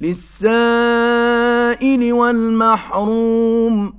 لِّلسَّائِلِ وَالْمَحْرُومِ.